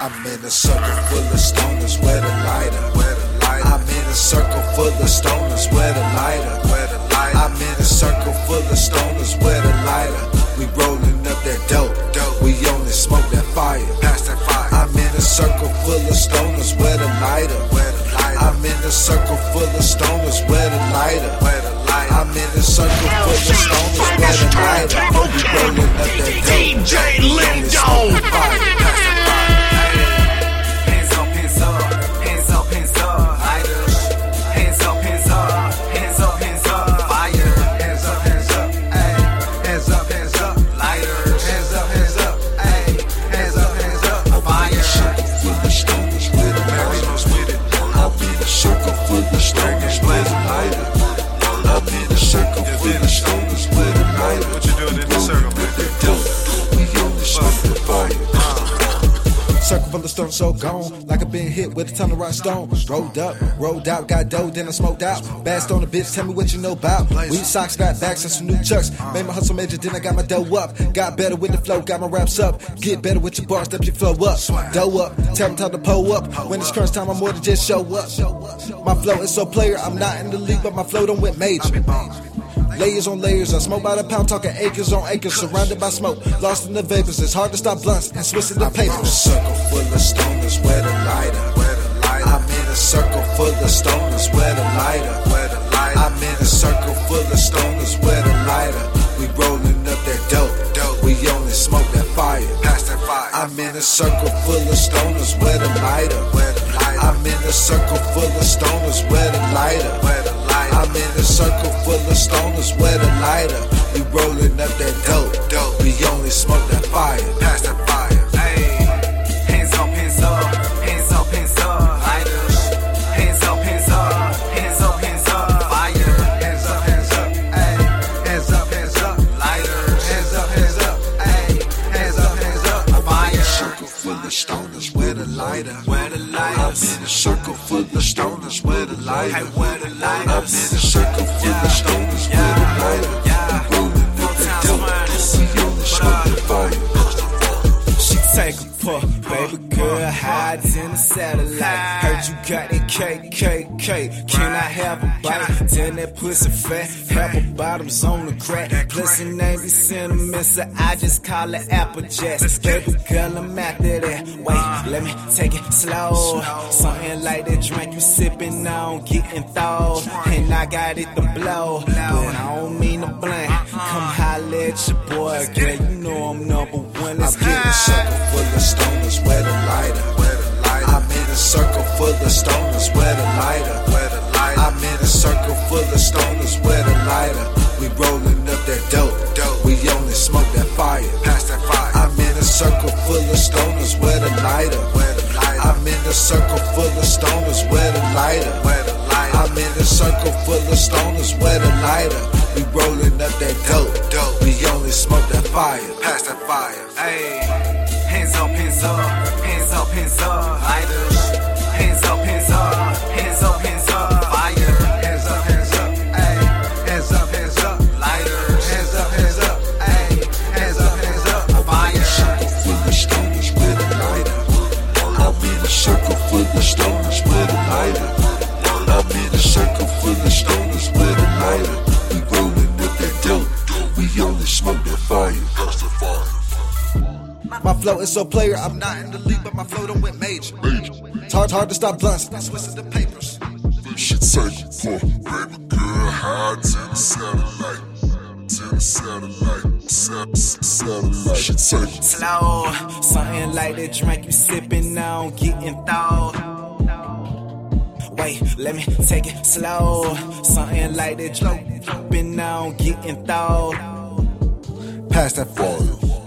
I'm in a circle full of stoners, where the lighter. I'm in a circle full of stoners, where the lighter. I'm in a circle full of stoners, where the lighter. We rolling up that dope. We only smoke that fire. I'm in a circle full of stoners, where the lighter. I'm in a circle full of stoners, where the lighter. I'm in a circle full of stoners, where the lighter. Of stoners with a lighter. I'm in a circle full of Circle full of stones so gone, like I been hit with a ton of rock stones. Rolled up, rolled out, got dough, then I smoked out. Bad stone a bitch, tell me what you know about. Weed socks, fat bags, and some new chucks. Made my hustle major, then I got my dough up. Got better with the flow, got my raps up. Get better with your bars, step your flow up. Dough up, tell me time to pull up. When it's crunch time, I'm more than just show up. My flow is so player, I'm not in the league, but my flow don't went major. Layers on layers, I smoke by the pound, talking acres on acres, surrounded by smoke, lost in the vapors. It's hard to stop blunts and switch to the paper. I'm in a circle full of stoners, where the lighter, where the lighter. I'm in a circle full of stoners, where the lighter, where the lighter. I'm in a circle full of stoners, where the lighter. We rolling up that dope, dope. We only smoke that fire, pass that fire. I'm in a circle full of stoners, where the lighter, where the lighter. I'm in a circle full of stoners, where the lighter, where the lighter. I'm in a circle full of stoners, where the lighter. We rolling up that dope, dope. We only smoke that fire, pass that fire. Ayy. Hands up, hands up, hands up, hands up, lighters. Hands up, hands up, hands up, hands up, fire. Hands up, hands up. Hands up, hands up, lighters. Hands up, hands up. Hands up, hands up, fire. circle full of stoners, where the lighter. Where the I'm in a circle full of stoners, where the lighter. Hey, where the I'm in lighters? a circle baby girl hides in the satellite. Heard you got that cake. Can I have a bite? Tell that pussy fat, apple bottoms on the crack. Plus it ain't be cinnamon, so I just call it apple jacks. Baby girl, I'm after that. Wait, let me take it slow. Something like that drink you sipping on, getting thawed. And I got it to blow, but I don't mean to blame. Come holla at your boy, girl. You know I'm number one. I'm in a circle full of stoners, where the lighter. I'm in a circle full of stoners, where the lighter. I'm in a circle full of stoners, where the lighter. We rolling up that dope, dope. We only smoke that fire, pass that fire. I'm in a circle full of stoners, where the lighter. I'm in a circle full of stoners, where the lighter. A circle full of stoners, where the lighter. We rolling up that dope, dope. We only smoke that fire, pass that fire. Ayy. Hands up, hands up, hands up, hands up, lighters. Hands up, hands up, hands up, hands up, fire. Hands up, hands up, ayy. Hands up, hands up, lighters. Hands up, hands up, ayy. Hands up, hands up, circle full of stoners with a lighter. I'm in a circle full of stoners with a lighter. I'm in a circle full of stoners with a lighter. We rolling up that dope. We only smoke that fire. That's the fire. My flow is so player, I'm not in the league, but my flow don't went major. It's hard, hard to stop blunts, I switch to the papers. Shit circle for baby girl hide to the satellite, to the satellite, sat- satellite. Shit circle. slow. Something like that drink you sipping on, getting thawed. Wait, let me take it slow. Something like that drink sipping on, getting thawed. Pass that fire.